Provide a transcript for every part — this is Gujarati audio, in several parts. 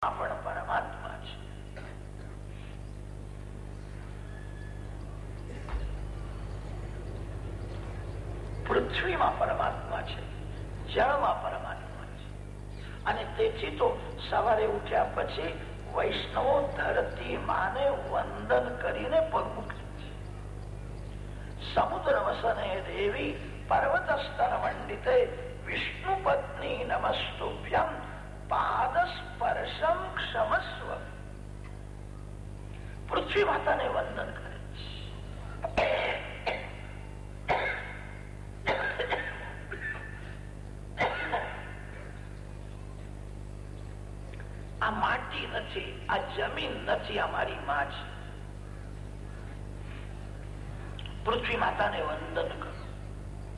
પણ પરમાત્મા છે. પૃથ્વીમાં પરમાત્મા છે, જળમાં પરમાત્મા છે. અને તેથી તો સવારે ઉઠ્યા પછી વૈષ્ણવો ધરતી માને વંદન કરીને પગ મૂકે છે. સમુદ્ર વસને દેવી પર્વત સ્તર મંડિતે વિષ્ણુ પત્ની નમસ્તુભ્યમ પાદ ક્ષમસ્વ પૃથ્વી માતાને વંદન કરે આ માટી નથી આ જમીન નથી અમારી માં છે પૃથ્વી માતાને વંદન કરો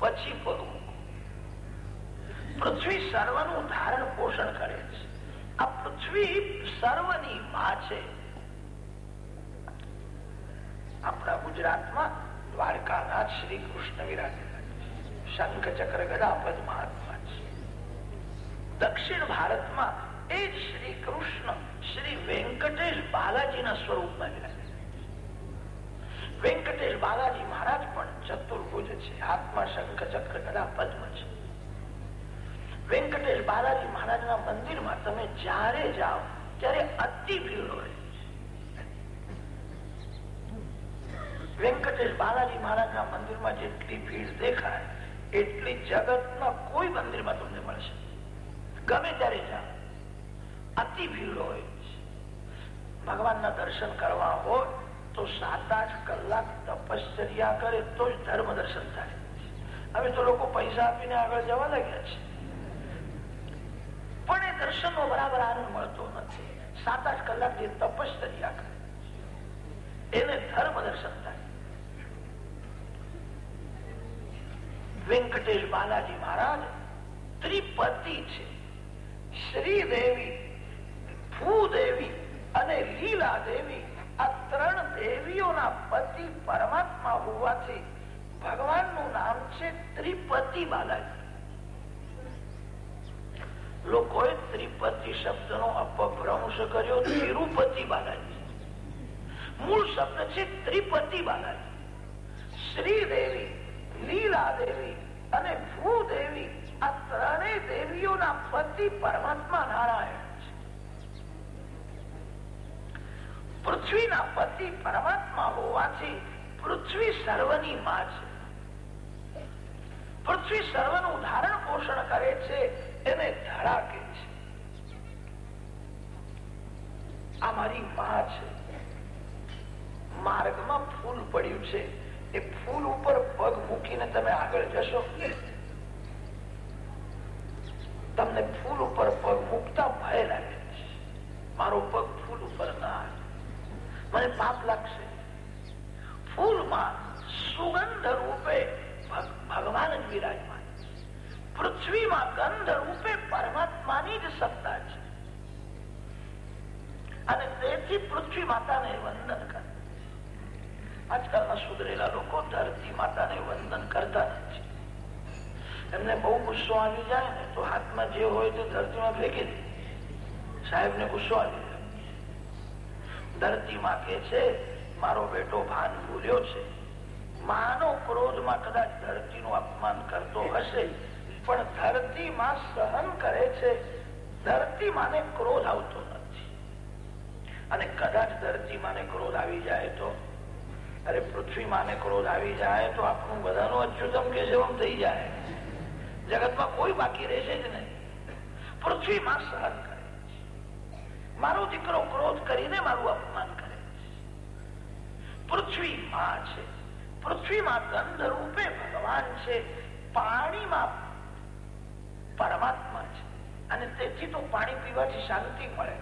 પછી પગ મૂકો પૃથ્વી સર્વનું ધારણ પોષણ કરે પૃથ્વી સર્વની માં છે. આપણા ગુજરાતમાં દ્વારકાનાથ શ્રી કૃષ્ણ વિરાજેલા શંખ ચક્ર ગદા પદ મહાત્મા છે. દક્ષિણ ભારતમાં એ જ શ્રી કૃષ્ણ, શ્રી વેંકટેશ બાલાજીના સ્વરૂપમાં વિરાજે વેંકટેશ બાલાજી મહારાજ પણ ચતુર્ભુજ છે. હાથમાં શંખ ચક્ર ગદા પદ્મ છે. વેંકટેશ બાલાજી મહારાજના મંદિરમાં તમે જ્યારે જાઓ, ત્યારે અતિ ભીડ હોય વેંકટેશ બાલાજી મહારાજના મંદિરમાં જેટલી ભીડ દેખાય, એટલી જગતના કોઈ મંદિરમાં તમને મળશે. ગમે ત્યારે જાઓ, અતિ ભીડ હોય ભગવાનના દર્શન કરવા હોય, તો સાત આઠ કલાક તપશ્ચર્યા કરે, તો જ ધર્મ દર્શન થાય. હવે તો લોકો પૈસા આપીને આગળ જવા લાગ્યા છે. પણ એ દર્શન નો બરાબર આનંદ મળતો નથી. સાત આઠ કલાક જે તપશ્ચર્યા કરે. એને ધર્મ દર્શન થાય. વેંકટેશ બાલાજી મહારાજ ત્રિપતિ છે. શ્રીદેવી, ભૂદેવી અને લીલા દેવી આ ત્રણ દેવીઓના પતિ પરમાત્મા હોવાથી ભગવાનનું નામ છે ત્રિપતિ બાલાજી. લોકોએ ત્રિપતિ શબ્દનો અપભ્રંશ કર્યો તિરુપતિ બાલાજી. મૂળ શબ્દ છે ત્રિપતિ બાલાજી. શ્રીદેવી લીલા દેવી અને ભૂદેવી આ ત્રણેય દેવીઓના પતિ પરમાત્મા નારાયણ પૃથ્વીના પતિ પરમાત્મા હોવાથી પૃથ્વી સર્વની માં છે. પૃથ્વી સર્વનું ધારણ પોષણ કરે છે એને ધરા કે છે. આ મારી માં છે. માર્ગમાં ફૂલ પડ્યું છે. એ ફૂલ ઉપર પગ મૂકીને તમે આગળ જશો. તમને ફૂલ ઉપર પગ મૂકતા ભય લાગે છે. મારો પગ ફૂલ ઉપર ના મને પાપ લાગશે. ફૂલમાં સુગંધ રૂપે ભગવાન જ વિરાજમાન પૃથ્વીમાં ગંધ રૂપે પરમાત્માની જ સત્તા છે. અને તેથી પૃથ્વી માતાને વંદન કરે. આજકાલના સુધરેલા લોકો ધરતી માતાને વંદન કરતા નથી એમને બહુ ગુસ્સો આવી જાય ને તો હાથમાં જે હોય તે ધરતીમાં ફેંકી દે. સાહેબ ને ગુસ્સો આવી જાય. ધરતીમાં કે છે, મારો બેટો ભાન ભૂલ્યો છે. માનો ક્રોધમાં કદાચ ધરતીનું અપમાન કરતો હશે પણ ધરતીમાં સહન કરે છે, ધરતી માને ક્રોધ આવતો નથી. અને કદાચ ધરતી માને ક્રોધ આવી જાય તો, અરે પૃથ્વી માને ક્રોધ આવી જાય તો આપણું બધાનું અચ્યુતમ કે જેવમ થઈ જાય. જગતમાં કોઈ બાકી રહેશે જ નહીં. પૃથ્વીમાં સહન કરે મારો દીકરો ક્રોધ કરીને મારું અપમાન કરે પૃથ્વી માં છે. પૃથ્વીમાં ગંધ રૂપે ભગવાન છે. પાણીમાં પરમાત્મા છે. અને તેથી તો પાણી પીવાથી શાંતિ મળે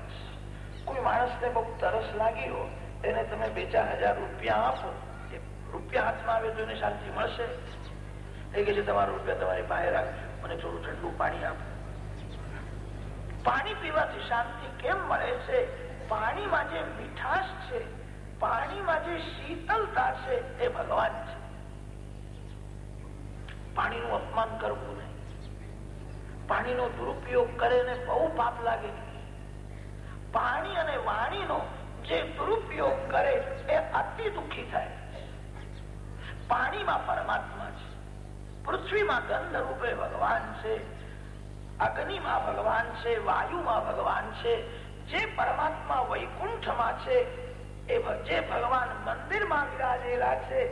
કોઈ માણસને બહુ તરસ લાગી હોય એને તમે બે ચાર હજાર રૂપિયા આપો. રૂપિયા હાથમાં આવે તો એને શાંતિ મળશે. એ કે છે, તમારા રૂપિયા તમારી પાસે રાખજો. મને થોડું ઠંડુ પાણી આપો. પાણી પીવાથી શાંતિ કેમ મળે છે? પાણીમાં જે મીઠાશ છે, પાણીમાં જે શીતલતા છે, એ ભગવાન છે. પાણીનું અપમાન કરવું નહીં. પાણીનો દુરુપયોગ કરે ને બહુ પાપ લાગે જે દુરુપયોગ કરે એ અતિ દુઃખી થાય. પાણીમાં પરમાત્મા છે. પૃથ્વીમાં ગંધ રૂપે ભગવાન છે. અગ્નિમાં ભગવાન છે. વાયુમાં ભગવાન છે. જે પરમાત્મા વૈકુંઠમાં છે, એ જે ભગવાન મંદિરમાં વિરાજેલા છે,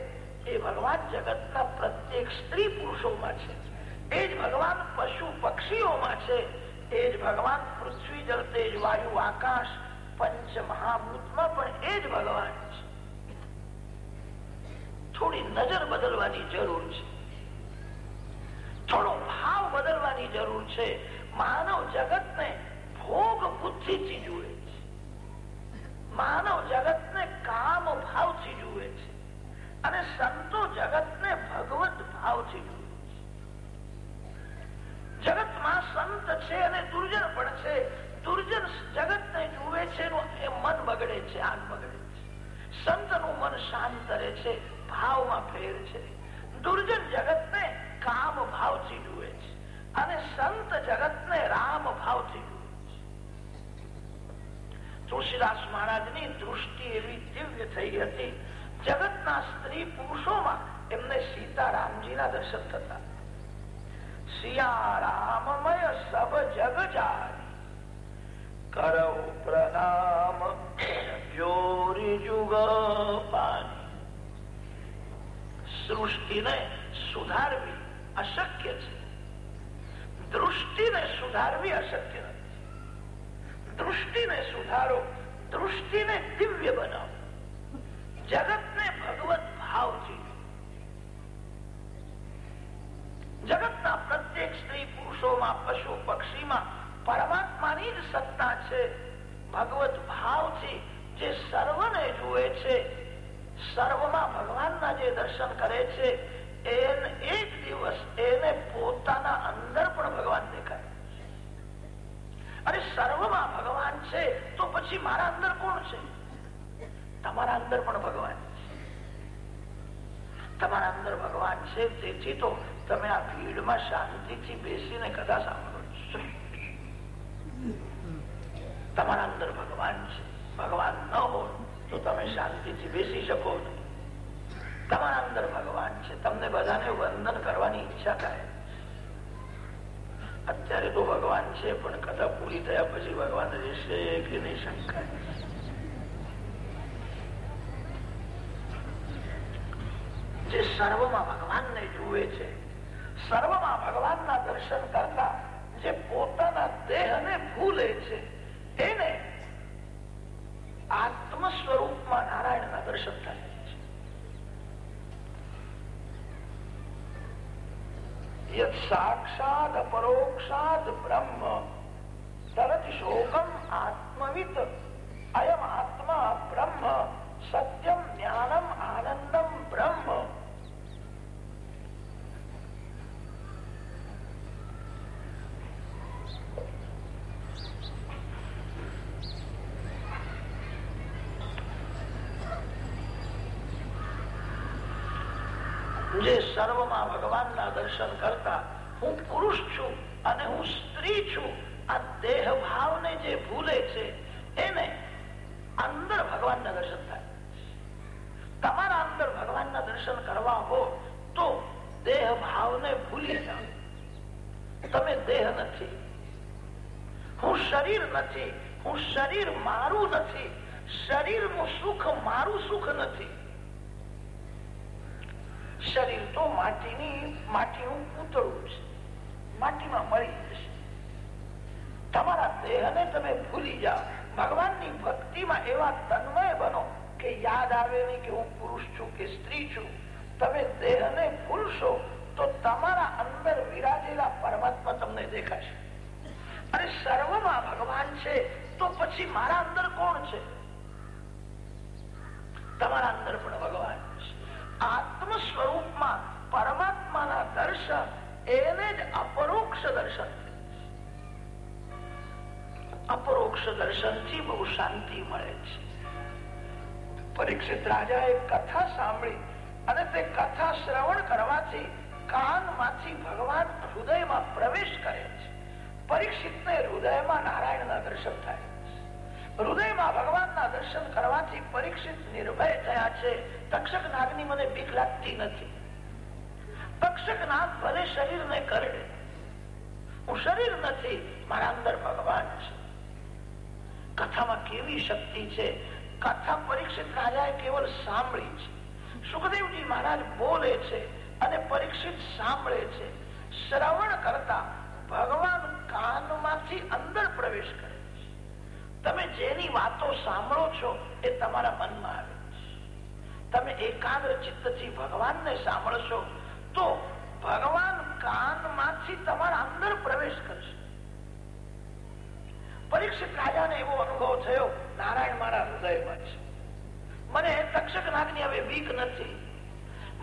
એ ભગવાન જગતના પ્રત્યેક સ્ત્રી પુરુષોમાં છે. એ જ ભગવાન પશુ પક્ષીઓમાં છે. એ જ ભગવાન પૃથ્વી જળ તેજ વાયુ આકાશ પંચ મહાભૂતમાં પણ એ જ ભગવાન છે. થોડી નજર બદલવાની જરૂર છે. થોડો ભાવ બદલવાની જરૂર છે. માનવ જગત ને ભોગ બુદ્ધિથી જુએ છે. માનવ જગત ને કામ ભાવથી જુએ છે. અને સંતો જગત ને ભગવત ભાવથી જુએ છે સંત છે અને દુર્જન પણ છે. દુર્જન જગત ને જુએ છે મન બગડે છે આગ બગડે છે. સંતનું મન શાંત રહે છે, ભાવમાં ફેર છે. દુર્જન જગત ને કામ ભાવથી જુએ છે અને સંત જગત ને રામ ભાવથી જુએ છે. તુલસીદાસ મહારાજની દૃષ્ટિ એવી દિવ્ય થઈ હતી. જગતના સ્ત્રી પુરુષોમાં એમને સીતારામજીના દર્શન થતા. સિયા રામમય સબ જગ જારી કરો પ્રણામ જોરી જુગ પાણી. સૃષ્ટિને સુધારવી અશક્ય છે. દૃષ્ટિને સુધારવી અશક્ય નથી. દૃષ્ટિને સુધારો, દૃષ્ટિને દિવ્ય બનાવો. જગતને ભગવત ભાવથી જગતના પ્રત્યેક સ્ત્રી પુરુષોમાં, પશુ પક્ષીમાં પરમાત્માની જ સત્તા છે. ભગવત ભાવથી જે સર્વને જુએ છે, સર્વમાં ભગવાનના જે દર્શન કરે છે, એને એક દિવસ એને પોતાના અંદર પણ ભગવાન દેખાય. અરે સર્વમાં ભગવાન છે, તો પછી મારા અંદર કોણ છે? તમારા અંદર પણ ભગવાન તમારા અંદર ભગવાન છે, તેથી તો તમે આ ભીડમાં શાંતિથી બેસીને કદા સાંભળો. છો તમારા અંદર ભગવાન છે. ભગવાન ન હોય તો તમે શાંતિથી બેસી શકો તમારા અંદર ભગવાન છે. તમને બધાને વંદન કરવાની ઈચ્છા થાય. અત્યારે તો ભગવાન છે, પણ કથા પૂરી થયા પછી ભગવાન રહેશે કે નહીં શંકા જે સર્વમાં ભગવાનને જુએ છે સર્વમાં ભગવાનના દર્શન કરતા જે પોતાના દેહને ભૂલે છે, એને આત્મ સ્વરૂપમાં નારાયણના દર્શન થાય છે. સાક્ષાત પરોક્ષાત બ્રહ્મ, તરત શોકમ અપરોક્ષ દર્શનથી બહુ શાંતિ મળે છે. પરીક્ષિત રાજા એ કથા સાંભળી અને તે કથા શ્રવણ કરવાથી કાનમાંથી ભગવાન હૃદયમાં પ્રવેશ કરે છે. પરીક્ષિત ને હૃદયમાં નારાયણ ના દર્શન થાય હૃદયમાં ભગવાનના દર્શન કરવાથી પરીક્ષિત નિર્ભય થયા છે. તક્ષક નાગની મને બીક લાગતી નથી. તક્ષક નાગ ભલે શરીરને કરડે, હું શરીર નથી, મારા અંદર ભગવાન છે. કથામાં કેવી શક્તિ છે? કથા પરીક્ષિત રાજાએ કેવલ સાંભળી છે. સુખદેવજી મહારાજ બોલે છે અને પરીક્ષિત સાંભળે છે. શ્રવણ કરતા ભગવાન કાનમાંથી અંદર પ્રવેશ કરે છે. તમે જેની વાતો સાંભળો છો એ તમારા મનમાં આવે છે. તમે એકાગ્ર ચિત્તથી ભગવાનને સાંભળશો તો ભગવાન કાનમાંથી તમારા અંદર પ્રવેશ કરશે. પરીક્ષિત રાજાને એવો અનુભવ થયો, નારાયણ મારા હૃદયમાં છે. મને તક્ષક નાગની હવે બીક નથી.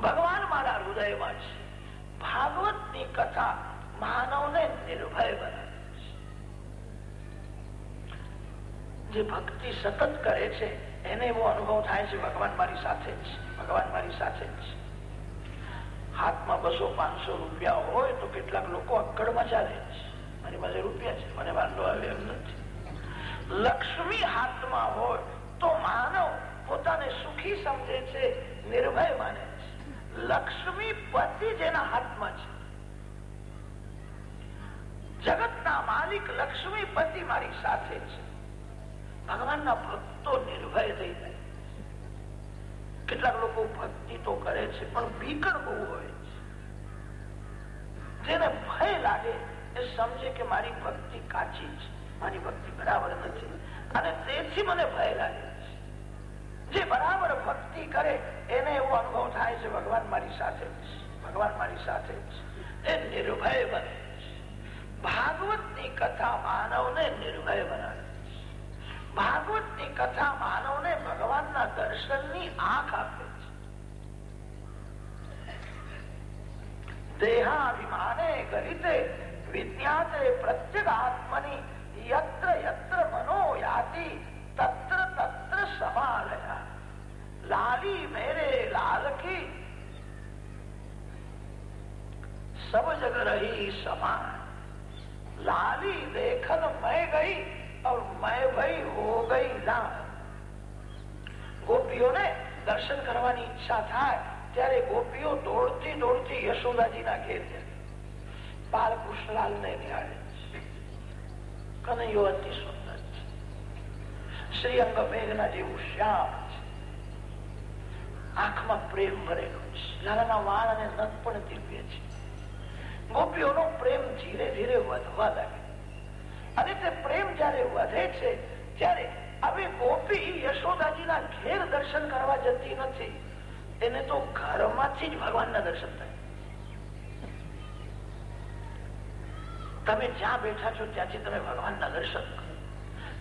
ભગવાન મારા હૃદયમાં છે. ભાગવતની કથા માનવને નિર્ભય બનાવે જે ભક્તિ સતત કરે છે, એને એવો અનુભવ થાય છે, ભગવાન મારી સાથે જ ભગવાન મારી સાથે જ હાથમાં બસો પાંચસો રૂપિયા હોય તો કેટલાક લોકો અક્કડમાં ચાલે છે. મારી પાસે રૂપિયા છે, મને વાંધો આવે એમ નથી. લક્ષ્મી હાથમાં હોય તો માનવ પોતાને સુખી સમજે છે, નિર્ભય માને છે. લક્ષ્મી પતિ જેના હાથમાં છે. જગતના માલિક લક્ષ્મી પતિ મારી સાથે છે. ભગવાનના ભક્તો નિર્ભય થઈ જાય કેટલાક લોકો ભક્તિ તો કરે છે, પણ ભીકર બહુ હોય છે. જેને ભય લાગે એ સમજે કે મારી ભક્તિ કાચી છે. મારી ભક્તિ બરાબર નથી. અને તેથી મને ભય લાગે જે બરાબર ભક્તિ કરે, એને એવો અનુભવ થાય છે, ભગવાન મારી સાથે ભગવાન મારી સાથે એ નિર્ભય બને ભાગવતની કથા માનવ ને નિર્ભય બનાવે ભાગવતની કથા માનવ ને ભગવાનના દર્શનની આંખ આપે છે. દેહાભિમાને ગહિતે વિજ્ઞાતે પ્રત્યેક આત્મની યત્ર યત્ર મનો યાતિ તત્ર તત્ર સમાલયા લાલી મેરે લાલ કી सब जग रही समान लाली देखन मैं गई और मैं भाई हो गई लाल ગોપીઓને દર્શન કરવાની ઈચ્છા થાય ત્યારે ગોપીઓ દોડતી દોડતી યશોદાજીના ઘેર જાય બાલકૃષ્ણલાલ ને નિહાળે કનૈયો અતિ સુંદર છે શ્રી અંગ મેઘના જેવું શ્યામ છે આંખમાં પ્રેમ ભરેલો છે લાલાના વાળ અને નખ પણ દિવ્ય છે ગોપીઓનો પ્રેમ ધીરે ધીરે વધવા લાગે અને તે પ્રેમ જયારે વધે છે ત્યારે હવે ગોપી યશોદાજીના ઘેર દર્શન કરવા જતી નથી એને તો ઘરમાંથી જ ભગવાનના દર્શન થાય તમે જ્યાં બેઠા છો ત્યાંથી તમે ભગવાનના દર્શન કરો.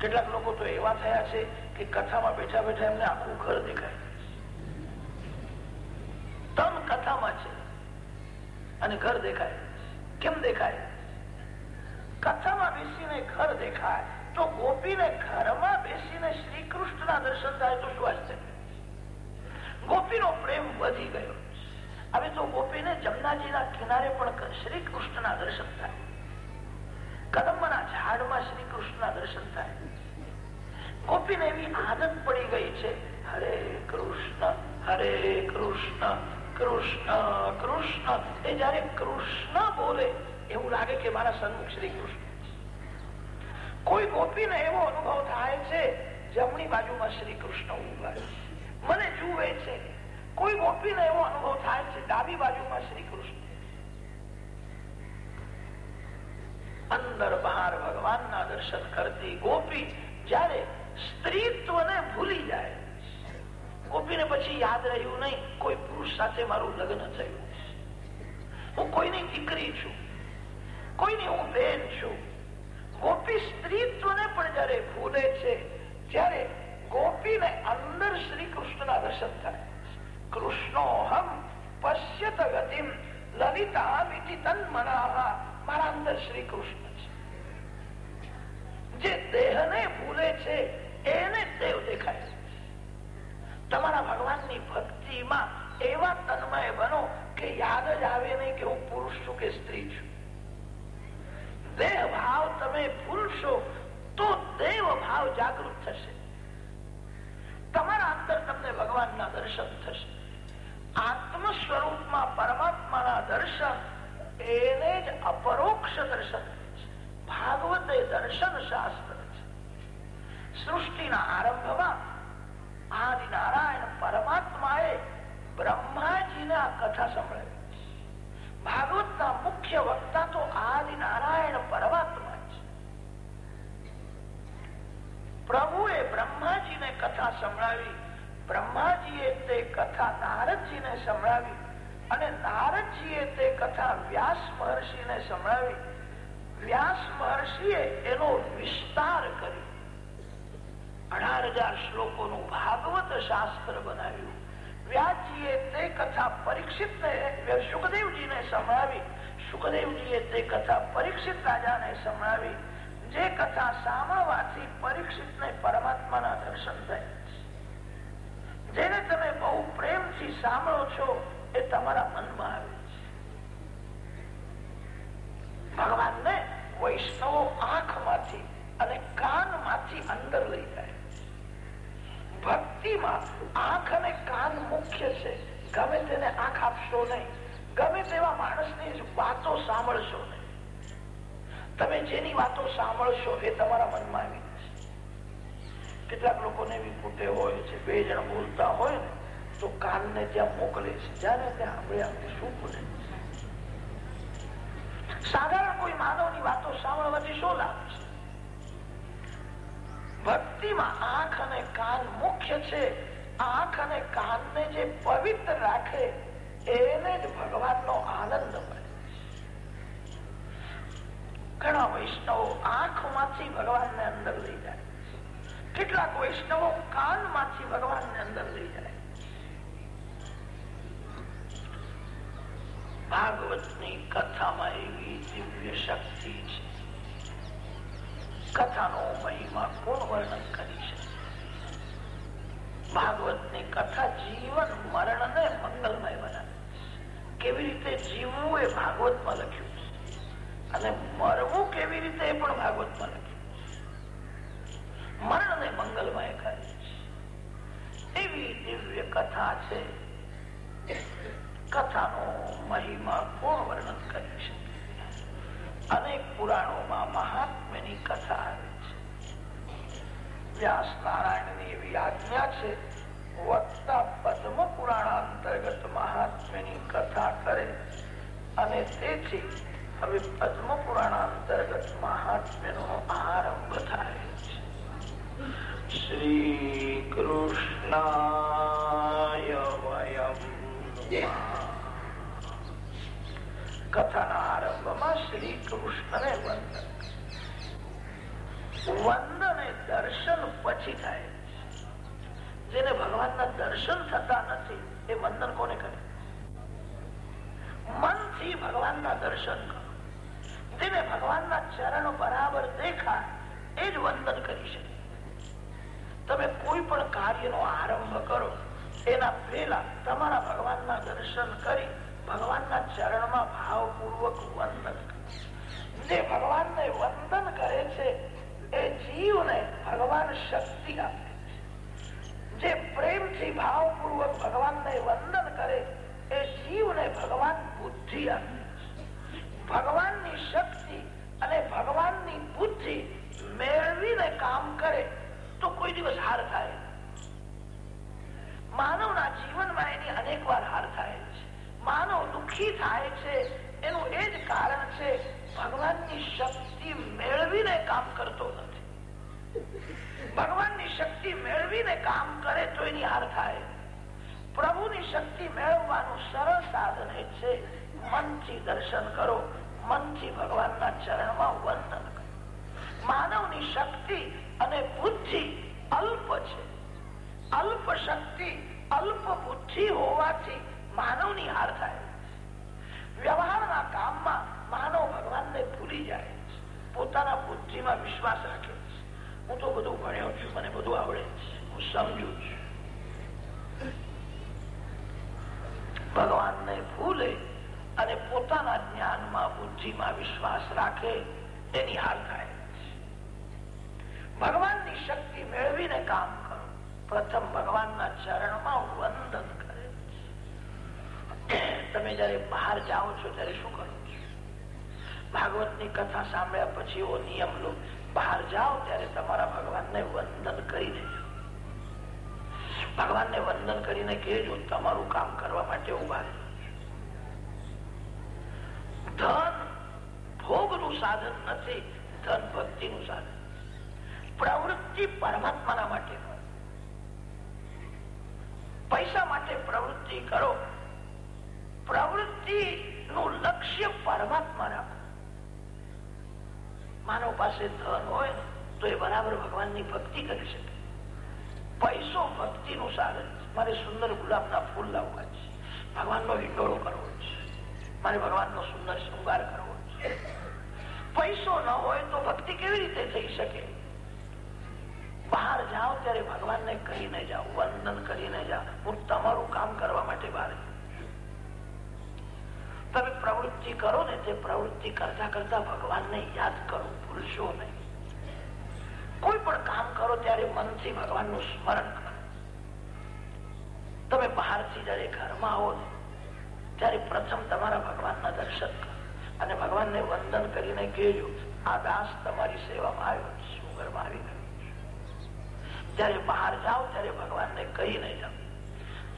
કેટલાક લોકો તો એવા થયા છે કે કથામાં બેઠા બેઠા એમને આખું ઘર દેખાય. તમ કથામાં છે. અને ઘર દેખાય. કેમ દેખાય? કથામાં બેસીને ઘર દેખાય. તો ગોપીને ઘરમાં બેસીને શ્રી કૃષ્ણના દર્શન થાય તો શું હશે? ગોપીનો પ્રેમ વધી ગયો. હવે તો ગોપીને જમનાજીના કિનારે પણ શ્રી કૃષ્ણના દર્શન થાય. ઝાડમાં શ્રી કૃષ્ણના દર્શન થાય. ગોપીને એવી આદત પડી ગઈ છે. હરે કૃષ્ણ હરે કૃષ્ણ કૃષ્ણ કૃષ્ણ. એ જયારે કૃષ્ણ બોલે, એવું લાગે કે મારા સન્મુખ શ્રી કૃષ્ણ કોઈ ગોપીને એવો અનુભવ થાય છે, જમણી બાજુમાં શ્રી કૃષ્ણ ઊભા મને જુએ છે. કોઈ ગોપીને એવો અનુભવ થાય છે, ડાબી બાજુમાં શ્રી અંદર બહાર ભગવાનના દર્શન કરતી ગોપી જયારે સ્ત્રીત્વને ભૂલી જાય. ગોપીને પછી યાદ રહ્યું નહીં, કોઈ પુરુષ સાથે મારું લગ્ન થયું. હું કોઈની દીકરી છું, કોઈની હું બેન છું. ગોપી સ્ત્રીત્વને પણ જયારે ભૂલે છે, ત્યારે ગોપીને અંદર શ્રી કૃષ્ણના દર્શન થાય. કૃષ્ણોહમ પશ્યત ગતિમ લલિતા તન્મના મારા અંદર શ્રી કૃષ્ણ જે દેહને ભૂલે છે, એને દેવ દેખાય છે. તમારા ભગવાનની ભક્તિમાં એવા તન્મય બનો કે યાદ જ આવે નહીં કે હું પુરુષ છું કે સ્ત્રી છું. દેહ ભાવ તમે ભૂલશો તો દેવ ભાવ જાગૃત થશે. તમારા અંદર તમને ભગવાનના દર્શન થશે. આત્મ સ્વરૂપમાં પરમાત્માના દર્શન, એને જ અપરોક્ષ દર્શન. ભાગવત એ દર્શન શાસ્ત્ર છે સૃષ્ટિના આરંભમાં આદિ નારાયણ પરમાત્માએ બ્રહ્માજીને કથા સંભળાવી ભાગવતના મુખ્ય વક્તા તો આદિ નારાયણ પરમાત્મા છે પ્રભુએ બ્રહ્માજીને કથા સંભળાવી બ્રહ્માજીએ તે કથા નારદજીને સંભળાવી અને નારદજીએ તે કથા વ્યાસ મહર્ષિને સંભળાવી વ્યાસ મહર્ષિએ એનો વિસ્તાર કર્યો. અઢાર હજાર શ્લોકોનું ભાગવત શાસ્ત્ર બનાવ્યું. વ્યાસજીએ તે કથા પરીક્ષિત સુખદેવજીને સંભળાવી. સુખદેવજીએ તે કથા પરીક્ષિત રાજાને સંભળાવી. જે કથા સામાવાથી પરીક્ષિત ને પરમાત્માના દર્શન થાય. જેને તમે બહુ પ્રેમથી સાંભળો છો, એ તમારા મનમાં આવે છે. ભગવાનને વૈષ્ણવો આંખમાંથી અને કાનમાંથી અંદર લઈ જાય. ભક્તિમાં આંખ અને કાન મુખ્ય છે. ગમે તેને આંખ આપશો નહીં. ગમે તેવા માણસની વાતો સાંભળશો નહીં. તમે જેની વાતો સાંભળશો એ તમારા મનમાં આવી જશે. કેટલાક લોકોને એવી ખૂટે હોય છે, બે જણ બોલતા હોય ને, તો કાનને ત્યાં મોકલે છે. જ્યારે ત્યાં સાંભળ્યા શું બોલે. સાધારણ કોઈ માનવની વાતો સાંભળવાથી શું લાભ છે? ભક્તિમાં આંખ અને કાન મુખ્ય છે. આંખ અને કાનને જે પવિત્ર રાખે, એને જ ભગવાનનો આનંદ મળે ઘણા વૈષ્ણવો આંખમાંથી ભગવાનને અંદર લઈ જાય. કેટલાક વૈષ્ણવો કાનમાંથી ભગવાનને અંદર લઈ જાય. ભાગવતની કથામાં એવી દિવ્ય શક્તિ છે કથાનો મહિમા કોણ વર્ણન કરી શકે ભાગવતની કથા જીવન મરણ ને મંગલમય બનાવે કેવી રીતે જીવવું એ ભાગવતમાં લખ્યું છે અને મરવું કેવી રીતે એ પણ ભાગવતમાં લખ્યું મરણ ને મંગલમય કરે છે એવી દિવ્ય કથા છે કથાનો મહિમા કોણ વર્ણન અનેક પુરાણોમાં મહાત્મ્યની કથા આવે છે. વ્યાસ નારાયણની એવી આજ્ઞા છે વક્તા પદ્મ પુરાણ અંતર્ગત મહાત્મ્યની કથા કરે અને તેથી હવે પદ્મ પુરાણ અંતર્ગત મહાત્મ્યનો આરંભ થાય છે. શ્રી કૃષ્ણાય વયમ કથાના આરંભમાં શ્રી કૃષ્ણને વંદન વંદન એ દર્શન પછી થાય જેને ભગવાનના દર્શન થતા નથી, એ વંદન કોને કરે? મનથી ભગવાનના દર્શન કરો. જેને ભગવાનના ચરણ બરાબર દેખાય, એ જ વંદન કરી શકે. તમે કોઈ પણ કાર્યનો આરંભ કરો, એના પહેલા તમારા ભગવાનના દર્શન કરી ભગવાનના ચરણમાં ભાવપૂર્વક વંદન જે ભગવાનને વંદન કરે છે, એ જીવને ભગવાન શક્તિ આપે જે પ્રેમથી ભાવપૂર્વક ભગવાનને વંદન કરે, એ જીવને ભગવાન બુદ્ધિ આપે ભગવાનની શક્તિ અને ભગવાનની બુદ્ધિ મેળવીને કામ કરે, તો કોઈ દિવસ હાર થાય માનવના દુઃખી થાય છે, એનું એ જ કારણ છે, ભગવાનની શક્તિ મેળવીને કામ કરતો નથી. ભગવાનની શક્તિ મેળવીને કામ કરે તો એની હાર થાય. પ્રભુની શક્તિ મેળવવાનું સરળ સાધન એ છે, મનથી દર્શન કરો, મનથી ભગવાનના ચરણમાં વંદન કરો. માનવની શક્તિ અને બુદ્ધિ અલ્પ છે. અલ્પ શક્તિ, અલ્પ બુદ્ધિ હોવાથી માનવની હાર પોતાના બુદ્ધિમાં વિશ્વાસ રાખે છે. હું તો બધું ભણ્યો છું, મને બધું આવડે છે. હું સમજુ છું. ભગવાનને ભૂલે અને પોતાના જ્ઞાનમાં, બુદ્ધિમાં વિશ્વાસ રાખે, એની હાર થાય ભગવાનની શક્તિ મેળવીને કામ કરો. પ્રથમ ભગવાનના ચરણમાં વંદન કરે તમે જયારે બહાર જાઓ છો, ત્યારે શું કરો? છો ભાગવતની કથા સાંભળ્યા પછી એવો નિયમ લો, બહાર જાઓ ત્યારે તમારા ભગવાનને વંદન કરી દેજો. ભગવાનને વંદન કરીને કહેજો, તમારું કામ કરવા માટે ઊભા ધન ભોગનું સાધન નથી, ધન ભક્તિનું સાધન. પ્રવૃત્તિ પરમાત્માના માટે પૈસા માટે પ્રવૃત્તિ કરો. પ્રવૃત્તિ નું લક્ષ્ય પરમાત્મા રાખો માનવ પાસે ધન હોય તો એ બરાબર ભગવાનની ભક્તિ કરી શકે. પૈસો ભક્તિનું સાધન મારે સુંદર ગુલાબના ફૂલ લાવવા છે. ભગવાનનો હિંડોળો કરવો છે. મારે ભગવાનનો સુંદર શૃંગાર કરવો છે. પૈસો ન હોય તો ભક્તિ કેવી રીતે થઈ શકે? બહાર જાઓ ત્યારે ભગવાનને કહીને જાઓ, વંદન કરીને જાઓ. હું તમારું કામ કરવા માટે તમે પ્રવૃત્તિ કરો ને તે પ્રવૃત્તિ કરતા કરતા ભગવાનને યાદ કરો, ભૂલશો નહીં. કોઈ પણ કામ કરો ત્યારે મનથી ભગવાનનું સ્મરણ કરો. તમે બહારથી જયારે ઘરમાં આવો ને, ત્યારે પ્રથમ તમારા ભગવાનના દર્શન કરો. અને ભગવાનને વંદન કરીને કહેજો, આ દાસ તમારી સેવામાં આવ્યો શું ઘરમાં આવી ગયો જયારે બહાર જાઓ ત્યારે ભગવાનને કહીને જાઓ.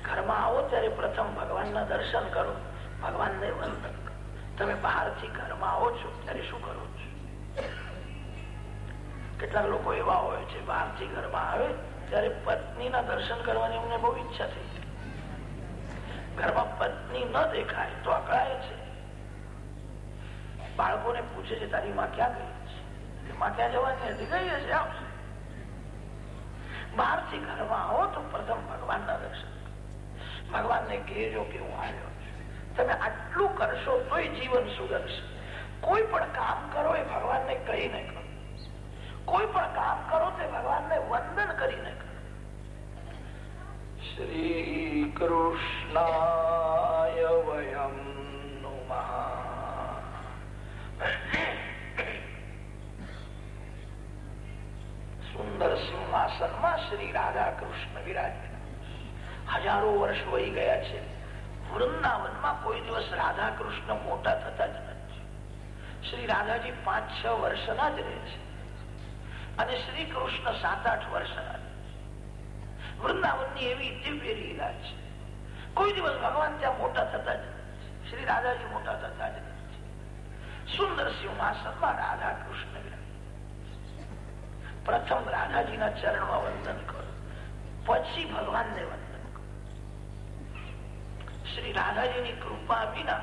ઘરમાં આવો ત્યારે પ્રથમ ભગવાનના દર્શન કરો. ભગવાનને વંદન તમે બહારથી ઘરમાં આવો છો, ત્યારે શું કરો છો? કેટલાક લોકો એવા હોય છે, બહારથી ઘરમાં આવે, ત્યારે પત્નીના દર્શન કરવાની એમને બહુ ઈચ્છા થઈ ઘરમાં પત્ની ન દેખાય તો અકળાય છે. બાળકોને પૂછે છે, તારી માં ક્યાં ગઈ છે? માં ક્યાં જવાની હતી? ગઈ હશે, આવશે. બહારથી ઘરમાં આવો તો પ્રથમ ભગવાનના દર્શન ભગવાનને કહેજો કે હું આવ્યો તમે આટલું કરશો તોય જીવન સુધરશે. કોઈ પણ કામ કરો એ ભગવાનને કહીને કરો કોઈ પણ કામ કરો તે ભગવાનને વંદન કરીને કરો શ્રી કૃષ્ણાય વયમ સુંદર સિંહાસનમાં શ્રી રાધા કૃષ્ણ વિરાજ હજારો વર્ષ વહી ગયા છે. વૃંદાવનમાં કોઈ દિવસ રાધા કૃષ્ણ મોટા થતા જ નથી. શ્રી રાધાજી પાંચ, છ વર્ષના જ રહે છે. અને શ્રી કૃષ્ણ સાત, આઠ વર્ષના વૃંદાવનની એવી દિવ્ય લીલા છે. કોઈ દિવસ ભગવાન ત્યાં મોટા થતા જ નથી. શ્રી રાધાજી મોટા થતા જ નથી. સુંદર સિંહાસનમાં રાધા કૃષ્ણ પ્રથમ રાધાજીના ચરણમાં વંદન કરો. પછી ભગવાનને વંદન શ્રી રાધાજીની કૃપા વિના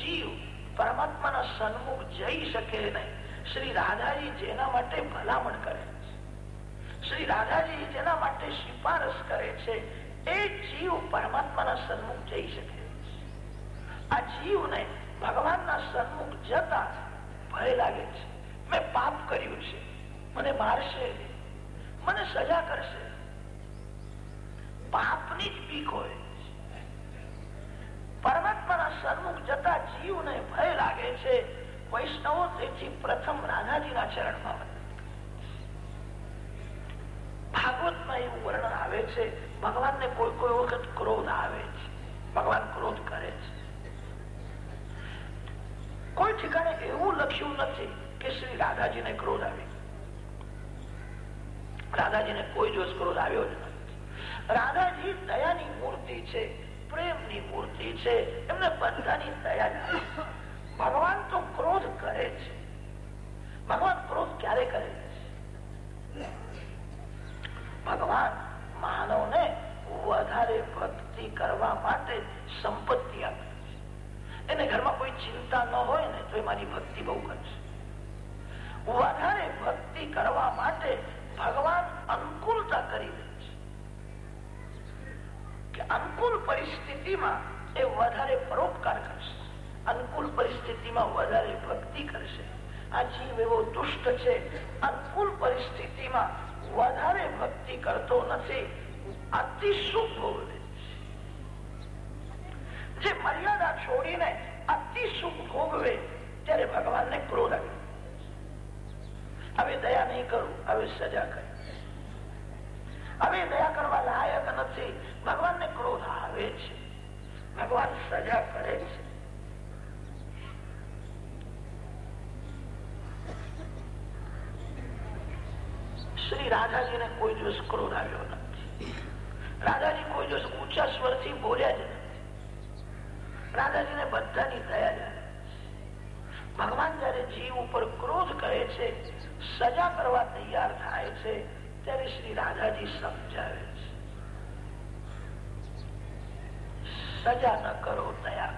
જીવ પરમાત્માના સન્મુખ જઈ શકે નહીં. શ્રી રાધાજી જેના માટે ભલામણ કરે શ્રી રાધાજી જેના માટે સિફારસ કરે છે, એ જીવ પરમાત્માના સન્મુખ જઈ શકે આ જીવને ભગવાનના સન્મુખ જતા ભય લાગે છે. મેં પાપ કર્યું છે. મને મારશે મને સજા કરશે પાપની જ બીક હોય. ભય લાગે છે. પ્રથમ રાધાજીના ચરણમાં ભાગવતમાં કોઈ કોઈ ક્રોધ કરે છે. કોઈ ઠેકાણે એવું લખ્યું નથી કે શ્રી રાધાજીને ક્રોધ આવે. રાધાજીને કોઈ જોશ ક્રોધ આવ્યો નથી. રાધાજી દયાની મૂર્તિ છે. પ્રેમની મૂર્તિ છે. એમને બધાની દયા ભગવાન તો ક્રોધ કરે છે. ભગવાન ક્રોધ ક્યારે કરે છે? ભગવાન માનવને વધારે ભક્તિ કરવા માટે સંપત્તિ આપે છે. એને ઘરમાં કોઈ ચિંતા ન હોય ને તો એ મારી ભક્તિ બહુ કરશે. વધારે ભક્તિ કરવા માટે ભગવાન અનુકૂળતા કરી દે અનુકૂળ પરિસ્થિતિમાં એ વધારે પરોપકાર કરશે. અનુકૂળ પરિસ્થિતિમાં વધારે ભક્તિ કરશે. આ જીવ એવો દુષ્ટ છે. અનુકૂળ પરિસ્થિતિમાં વધારે ભક્તિ કરતો નથી. અતિ સુખ ભોગવે જે મર્યાદા છોડીને અતિ સુખ ભોગવે, ત્યારે ભગવાનને ક્રોધ આવે. હવે દયા નહીં કરું, હવે સજા કરી. હવે દયા કરવા લાયક નથી. ભગવાનને ક્રોધ આવે છે. ભગવાન સજા કરે છે. શ્રી રાધાજીને કોઈ દિવસ ક્રોધ આવ્યો નથી. રાધાજી કોઈ દિવસ ઊંચા સ્વરથી બોલ્યા જ નથી. રાધાજીને બધાની દયા જાય ભગવાન જયારે જીવ ઉપર ક્રોધ કરે છે, સજા કરવા તૈયાર થાય છે, ત્યારે શ્રી રાધાજી સમજાવે છે. સજા ન કરો, દયા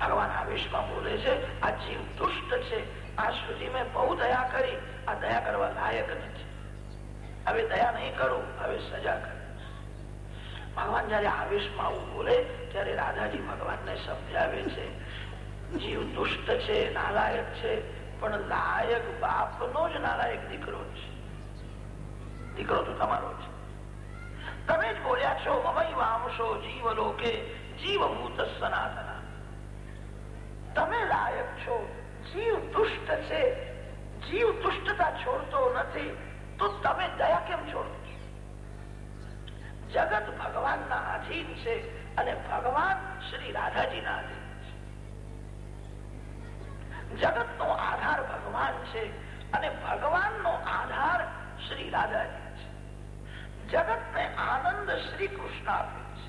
ભગવાન આવેશમાં બોલે છે, આ જીવ દુષ્ટ છે. આ સુધી મેં બહુ દયા કરી, આ દયા કરવા લાયક નથી. હવે દયા નહીં કરું, હવે સજા કરું. ભગવાન જયારે આવેશમાં આવું બોલે, ત્યારે રાધાજી ભગવાનને સમજાવે છે, જીવ દુષ્ટ છે, નાલાયક છે, પણ લાયક બાપનો જ નાલાયક દીકરો છે. દીકરો તો તમારો છે. તમે જ બોલ્યા છો મમય વામશો જીવ લોકે જીવભૂત સનાતના. તમે લાયક છો, જીવ દુષ્ટ છે. જીવ દુષ્ટતા છોડતો નથી, તો તમે દયા કેમ છોડો જગત ભગવાનના આધીન છે અને ભગવાન શ્રી રાધાજીના આધીન છે. જગત નો આધાર ભગવાન છે અને ભગવાનનો આધાર શ્રી રાધાજી. છે જગત ને આનંદ શ્રી કૃષ્ણ આપે છે.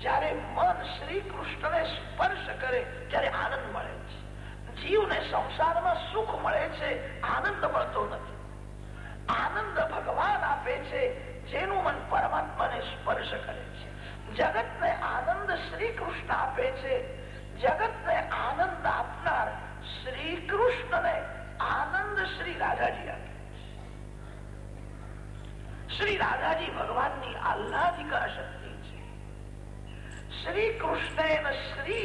જયારે મન શ્રી કૃષ્ણને સ્પર્શ કરે, ત્યારે આનંદ મળે છે.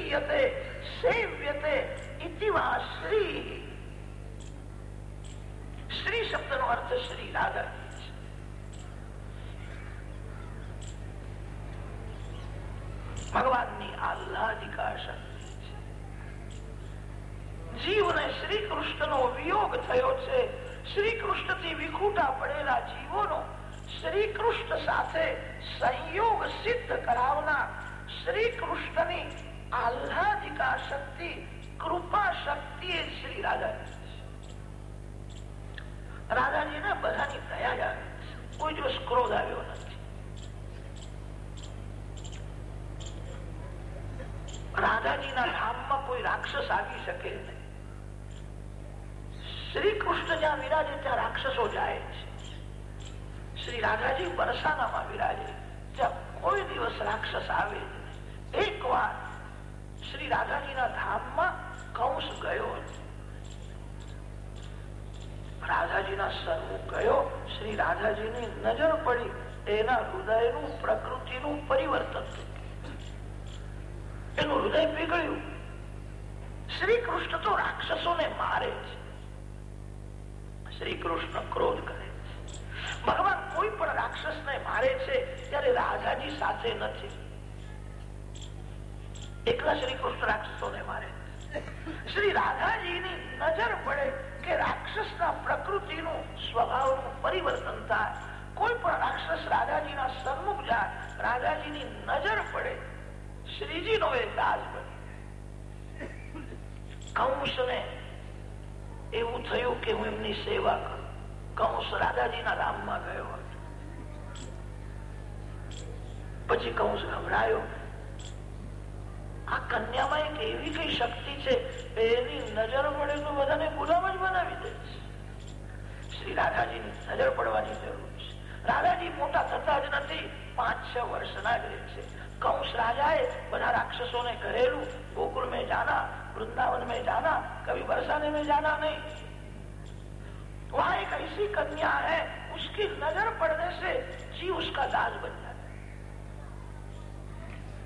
શ્રીયતે સેવ્યતે ઇતિવા શ્રી. શ્રી શબ્દનો અર્થ શ્રી રાધા ભગવાનની આહ્લાદિકા શક્તિ જીવને શ્રી કૃષ્ણનો વિયોગ થયો છે. શ્રી કૃષ્ણથી વિખૂટા પડેલા જીવોનો શ્રી કૃષ્ણ સાથે સંયોગ સિદ્ધ કરાવનાર શ્રી કૃષ્ણની આહ્લાદિકા શક્તિ કૃપા શક્તિ એ શ્રી રાધાજી રાધાજીને બધાની દયા આવે કોઈ દિવસ ક્રોધ આવ્યો નથી રાધાજીના ધામમાં કોઈ રાક્ષસ આવી શકે નહીં શ્રી કૃષ્ણ જ્યાં વિરાજે ત્યાં રાક્ષસો જાય છે શ્રી રાધાજી બરસાનામાં વિરાજે ત્યાં કોઈ દિવસ રાક્ષસ આવે એક વાર શ્રી રાધાજીના ધામમાં કંસ ગયો રાધાજીના સન્મુખ ગયો, શ્રી રાધાજીની નજર પડી એના હૃદયનું પ્રકૃતિનું પરિવર્તન એનું હૃદય પીગળ્યું. શ્રી કૃષ્ણ તો રાક્ષસોને મારે છે. શ્રી કૃષ્ણ ક્રોધ કરે છે. ભગવાન કોઈ પણ રાક્ષસ ને મારે છે, ત્યારે રાધાજી સાથે નથી. એકલા શ્રી કૃષ્ણ રાક્ષસો ને મારે શ્રી રાધાજીની નજર પડે કે રાક્ષસના પ્રકૃતિનું, સ્વભાવનું પરિવર્તન થાય. કોઈ પણ રાક્ષસ રાધાજીના સન્મુખ જાય, રાધાજીની નજર પડે શ્રીજી નો એ દાસ બને કંસને એવું થયું કે હું એમની સેવા કરું. કંસ રાધાજીના રામમાં ગયો હતો. પછી કંસ ગભરાયો. આ કન્યામાં એક એવી કઈ શક્તિ છે એની નજર પડે તો બધાને ગુલામ જ બનાવી દે શ્રી રાધાજીની નજર પડવાની જરૂર છે રાધાજી મોટા થતા જ નથી પાંચ છ વર્ષના જ રહે છે कंस राजाए बना राक्षसों ने घरेलू गोकुल में जाना वृंदावन में जाना कभी बरसाने में जाना नहीं वहां एक ऐसी कन्या है उसकी नजर पड़ने से जीव उसका दास बन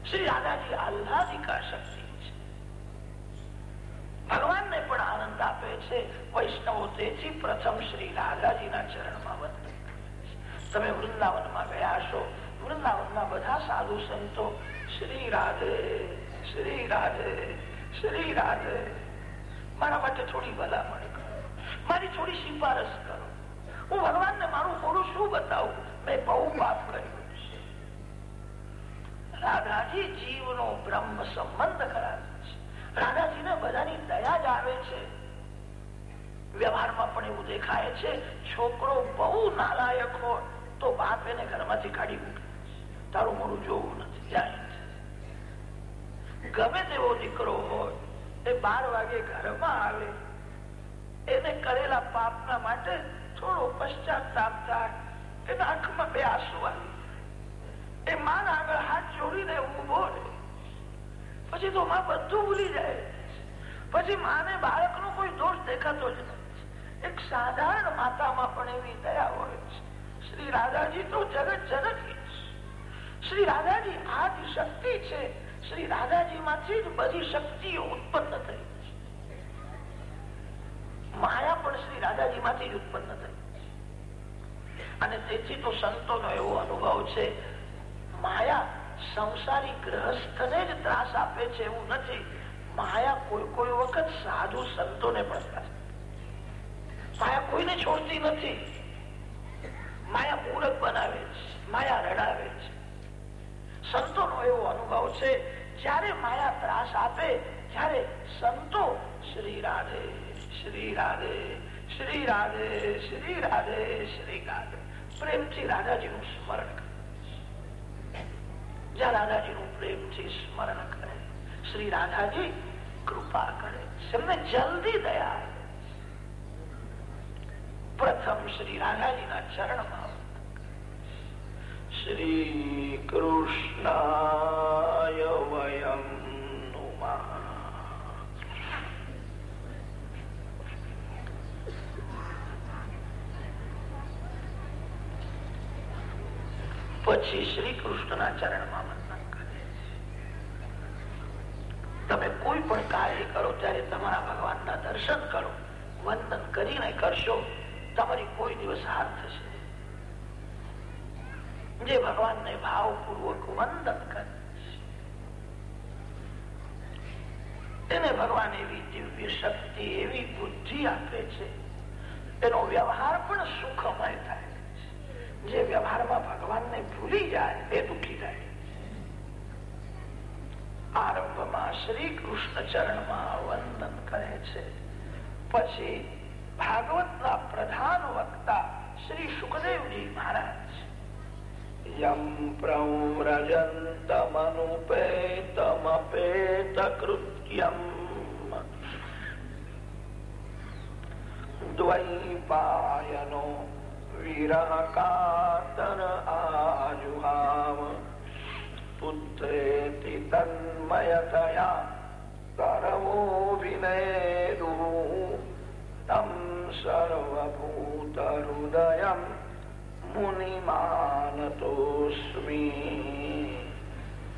શ્રી રાધાજી આહ્લાદિકા શક્તિ છે. ભગવાનને પણ આનંદ આપે છે. વૈષ્ણવો તેથી પ્રથમ શ્રી રાધાજીના ચરણમાં વંદન તમે વૃંદાવનમાં ગયા છો વૃંદાવનના બધા સાધુ સંતો શ્રી રાધે શ્રી રાધે શ્રી રાધે. મારા માટે થોડી ભલામણ કરો. મારી થોડી સિફારસ કરો. હું ભગવાન ને મારું થોડું શું બતાવું? મેં બહુ પાપ કર્યું. રાધાજી જીવનો બ્રહ્મ સંબંધ કરાવે છે. રાધાજીને બધાની દયા જ આવે છે. વ્યવહારમાં પણ એવું દેખાય છે, છોકરો બહુ નાલાયક હોય તો બાપ એને ઘરમાંથી કાઢી મૂકે તારું મોડું જોવું નથી, જાય ગમે તેવો દીકરો હોય, એ બાર વાગે ઘરમાં આવે. એને કરેલા પાપના માટે થોડો પશ્ચાતાપ થાય. એના આંખમાં બે આંસુ આવે એ માન આગળ હાથ જોડીને ઊભો રહે. પછી તો માં બધું ભૂલી જાય. પછી માને બાળકનો કોઈ દોષ દેખાતો જ નથી. એક સાધારણ માતામાં પણ એવી દયા હોય છે. શ્રી રાધાજી તો જગત જગત શ્રી રાધાજી આદિ શક્તિ છે. શ્રી રાધાજી માંથી જ બધી શક્તિઓ ઉત્પન્ન થઈ. માયા પણ શ્રી રાધાજી માંથી જ ઉત્પન્ન થઈ. અને તેથી તો સંતોનો એવો અનુભવ છે માયા સંસારી ગ્રહસ્થને જ ત્રાસ આપે છે એવું નથી. માયા કોઈ કોઈ વખત સાધુ સંતોને પણ માયા કોઈને છોડતી નથી. માયા મૂરખ બનાવે છે, માયા રડાવે છે. સંતોનો એવો અનુભવ છે, જ્યારે માયા ત્રાસ આપે, ત્યારે સંતો શ્રી રાધે શ્રી રાધે શ્રી રાધે શ્રી રાધે શ્રી રાધે. પ્રેમથી રાધાજીનું સ્મરણ કરે. જ્યાં રાધાજીનું પ્રેમથી સ્મરણ કરે. શ્રી રાધાજી કૃપા કરે. એમને જલ્દી દયા પ્રથમ શ્રી રાધાજીના ચરણમાં શ્રી કૃષ્ણાય વયમ નુમા. પછી શ્રી કૃષ્ણના ચરણમાં વંદન કરે તમે કોઈ પણ કાર્ય કરો ત્યારે તમારા ભગવાનના દર્શન કરો, વંદન કરીને કરશો, તમારી કોઈ દિવસ હાર થશે જે ભગવાનને ભાવપૂર્વક વંદન કરે એને ભગવાન એવી દિવ્ય શક્તિ, એવી બુદ્ધિ આપે છે. એનો વ્યવહાર પણ સુખમય થાય. જે વ્યવહારમાં ભગવાનને ભૂલી જાય, એ દુઃખી થાય. આરંભમાં શ્રી કૃષ્ણ ચરણમાં વંદન કરે છે. પછી ભાગવતના પ્રધાન વક્તા શ્રી સુખદેવજી મહારાજ. યમ પ્રવ્રજંતમનુપેતમપેત કૃત્યમ. દ્વૈપાયનો વિરહ કાતર આજુહામ પુત્રેતિ તન્મયતયા કરવો વિનેદુ તમ સર્વભૂત હૃદય મુનિમાનતોસ્મી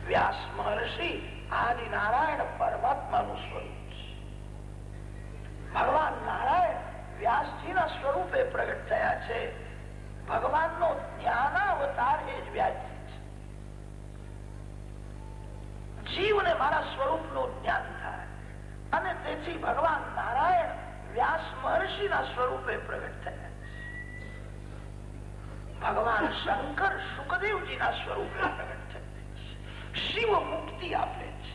વ્યાસ મહર્ષિ આદિ નારાયણ પરમાત્માનું સ્વરૂપ છે ભગવાન નારાયણ વ્યાસજીના સ્વરૂપે પ્રગટ થયા છે। ભગવાનનો જ્ઞાનાવતાર એ જ વ્યાસજી છે. જીવને મારા સ્વરૂપનું જ્ઞાન થાય અને તેથી ભગવાન નારાયણ વ્યાસ મહર્ષિના સ્વરૂપે પ્રગટ થયા ભગવાન શંકર સુખદેવજીના સ્વરૂપે પ્રગટ થયા શિવ મુક્તિ આપે છે.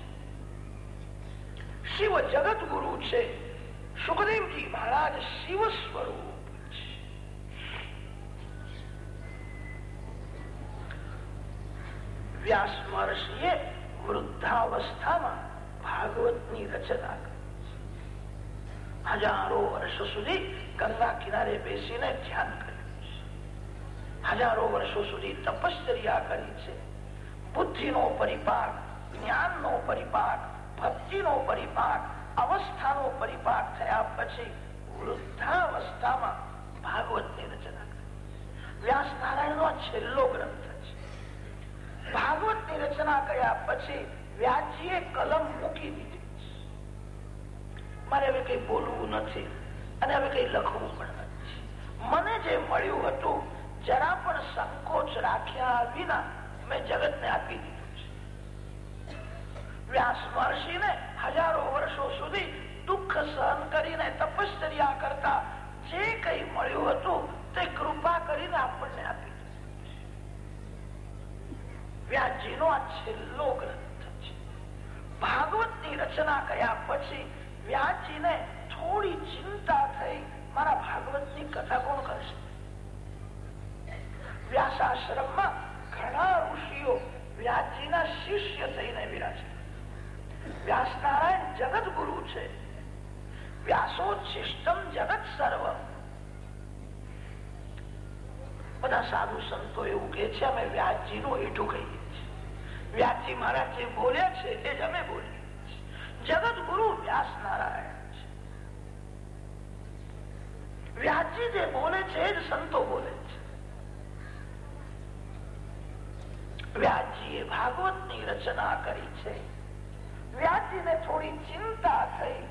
શિવ જગત ગુરુ છે. સુખદેવજી મહારાજ શિવ સ્વરૂપ વ્યાસ મહર્ષિએ વૃદ્ધાવસ્થામાં ભાગવતની રચના હજારો વર્ષો સુધી ગંગા કિનારે બેસીને ધ્યાન કર્યું હજારો વર્ષો સુધી તપશ્ચર્યા કરી છે બુદ્ધિનો પરિપાક જ્ઞાનનો પરિપાક ભક્તિનો પરિપાક અવસ્થાનો પરિપાક થયા પછી વૃદ્ધાવસ્થામાં ભાગવતની રચના કરી વ્યાસ નારાયણનો છેલ્લો ગ્રંથ છે ભાગવતની રચના કર્યા પછી વ્યાજીએ કલમ મૂકી દીધી. મારે હવે કઈ બોલવું નથી અને હવે કઈ લખવું પણ નથી. મને જે મળ્યું હતું, જરા પણ સંકોચ રાખ્યા વિના મેં જગતને આપી દીધું છે. વ્યાસ મહર્ષિને હજારો વર્ષો સુધી દુઃખ સહન કરીને તપશ્ચર્યા કરતા જે કઈ મળ્યું હતું, તે કૃપા કરીને આપણને આપી વ્યાસજીનો આ છેલ્લો ગ્રંથ છે. ભાગવતની રચના કર્યા પછી વ્યાસજીને થોડી ચિંતા થઈ મારા ભાગવતની કથા કોણ કરશે? વ્યાસાશ્રમમાં ઘણા ઋષિઓ વ્યાસજીના શિષ્ય થઈને વિરાજે વ્યાસ નારાયણ જગત ગુરુ છે. વ્યાસોચ્છિષ્ટમ જગત સર્વ. બધા સાધુ સંતો એવું કે છે, અમે વ્યાસજી નું એઠું કહીએ. વ્યાસજી મહારાજ જે બોલ્યા છે, એ જ અમે બોલીએ જગત ગુરુ વ્યાસ નારાયણ છે. વ્યાસજી જે બોલે છે, એ જ સંતો બોલે છે. ભાગવતની રચના કરી છે. વ્યાસજીને થોડી ચિંતા થઈ.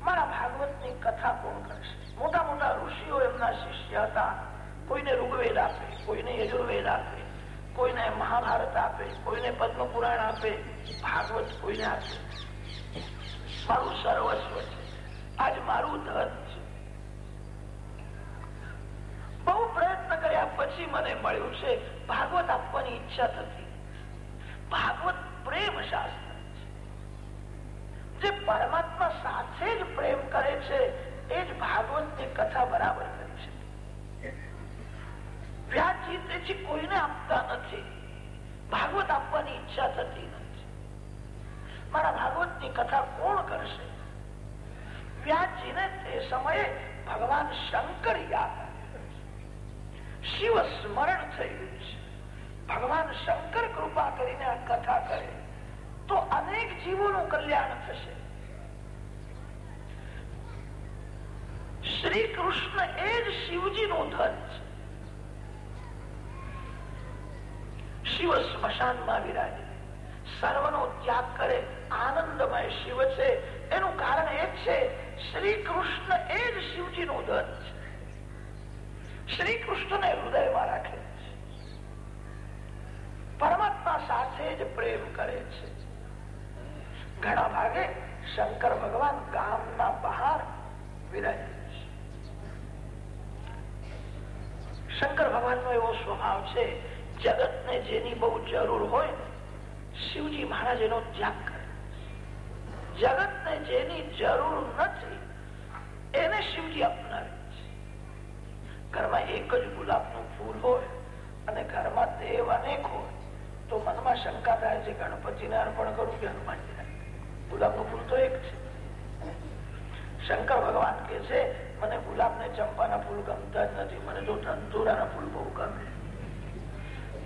મારા ભાગવતની કથા કોણ કરશે? મોટા મોટા ઋષિઓ એમના શિષ્ય હતા. કોઈને ઋગ્વેદ આપે, કોઈને યજુર્વેદ આપે. કોઈને મહાભારત આપે, કોઈને પદ્મ પુરાણ આપે, ભાગવત કોઈને આપે. મારું સર્વસ્વ છે. આજ મારું ધન છે. બહુ પ્રયત્ન કર્યા પછી મને મળ્યું છે, ભાગવત આપવાની ઈચ્છા થતી. ભાગવત પ્રેમ શાસ્ત્ર જે પરમાત્મા સાથે જ પ્રેમ કરે છે, એ જ ભાગવતની કથા બરાબર કરી શકે વ્યાસજી તેથી કોઈને આપતા નથી. ભાગવત આપવાની ઈચ્છા થતી નથી. મારા ભાગવત કથા કોણ કરશે? વ્યાસજીને તે સમયે ભગવાન શંકર યાદ શિવ સ્મરણ થયું છે. ભગવાન શંકર કૃપા કરીને આ કથા કરે. તો અનેક જીવોનું કલ્યાણ થશે. શ્રી કૃષ્ણ એ જ શિવજી નું ધન છે. શિવ સ્મશાનમાં વિરાજે. સર્વનો ત્યાગ કરે, આનંદમય શિવ છે. એનું કારણ એ છે શ્રી કૃષ્ણ એ જ શિવજી નું ધન છે. શ્રી કૃષ્ણને હૃદયમાં રાખે છે. પરમાત્મા સાથે જ પ્રેમ કરે છે. ઘણા ભાગે શંકર ભગવાન ગામના બહાર વિરાજે છે. શંકર ભગવાન નો એવો સ્વભાવ છે જગત ને જેની બહુ જરૂર હોય, શિવજી મહારાજ એનો ત્યાગ કરે. જગત ને જેની જરૂર નથી, એને શિવજી અપનાવે છે. ઘરમાં એક જ ગુલાબનું ફૂલ હોય અને ઘરમાં દેવ અનેક હોય, તો મનમાં શંકા થાય છે ગણપતિને અર્પણ કરું કે હનુમાનજીને ગુલાબનું ફૂલ તો એક છે. શંકર ભગવાન કે છે, મને ગુલાબ ને ચંપાના ફૂલ ગમતા જ નથી, મને તો ધંધુરાના ફૂલ બહુ ગમે.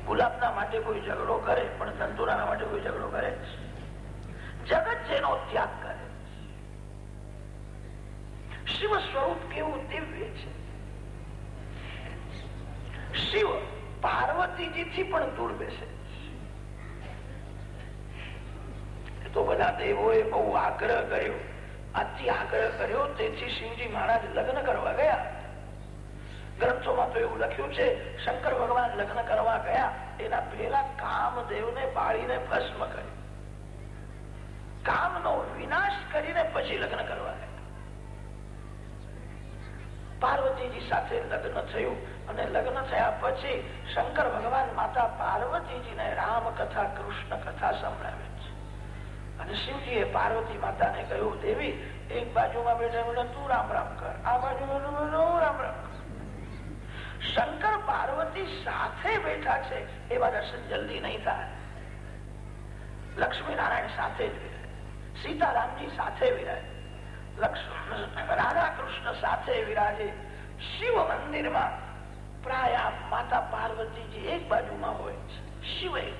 ગુલાબના માટે કોઈ ઝઘડો કરે, પણ ધંતુરાના માટે કોઈ ઝઘડો કરે. જગત જેનો ત્યાગ કરે. શિવ સ્વરૂપ કેવું દિવ્ય છે. શિવ પાર્વતીજી થી પણ દૂર બેસે તો બધા દેવોએ બહુ આગ્રહ કર્યો. અતિ આગ્રહ કર્યો, તેથી શિવજી મહારાજ લગ્ન કરવા ગયા. ગ્રંથોમાં તો એવું લખ્યું છે, શંકર ભગવાન લગ્ન કરવા ગયા, એના પહેલા કામદેવને બાળીને ભસ્મ કર્યો. કામનો વિનાશ કરીને પછી લગ્ન કરવા ગયા. પાર્વતીજી સાથે લગ્ન થયું અને લગ્ન થયા પછી શંકર ભગવાન માતા પાર્વતીજીને રામ કથા કૃષ્ણ કથા સંભળાવે છે. અને શિવજીએ પાર્વતી માતાને કહ્યું, દેવી, એક બાજુમાં બેઠા બેઠા તું રામ રામ કર, આ બાજુ રામ રામ શંકર પાર્વતી સાથે બેઠા છે. એવા દર્શન જલ્દી નહીં થાય. લક્ષ્મીનારાયણ સાથે જ વિરાય. સીતારામજી સાથે વિરાય. રાધા કૃષ્ણ સાથે વિરાજે. શિવ મંદિરમાં પ્રાય માતા પાર્વતીજી એક બાજુમાં હોય છે. શિવ એ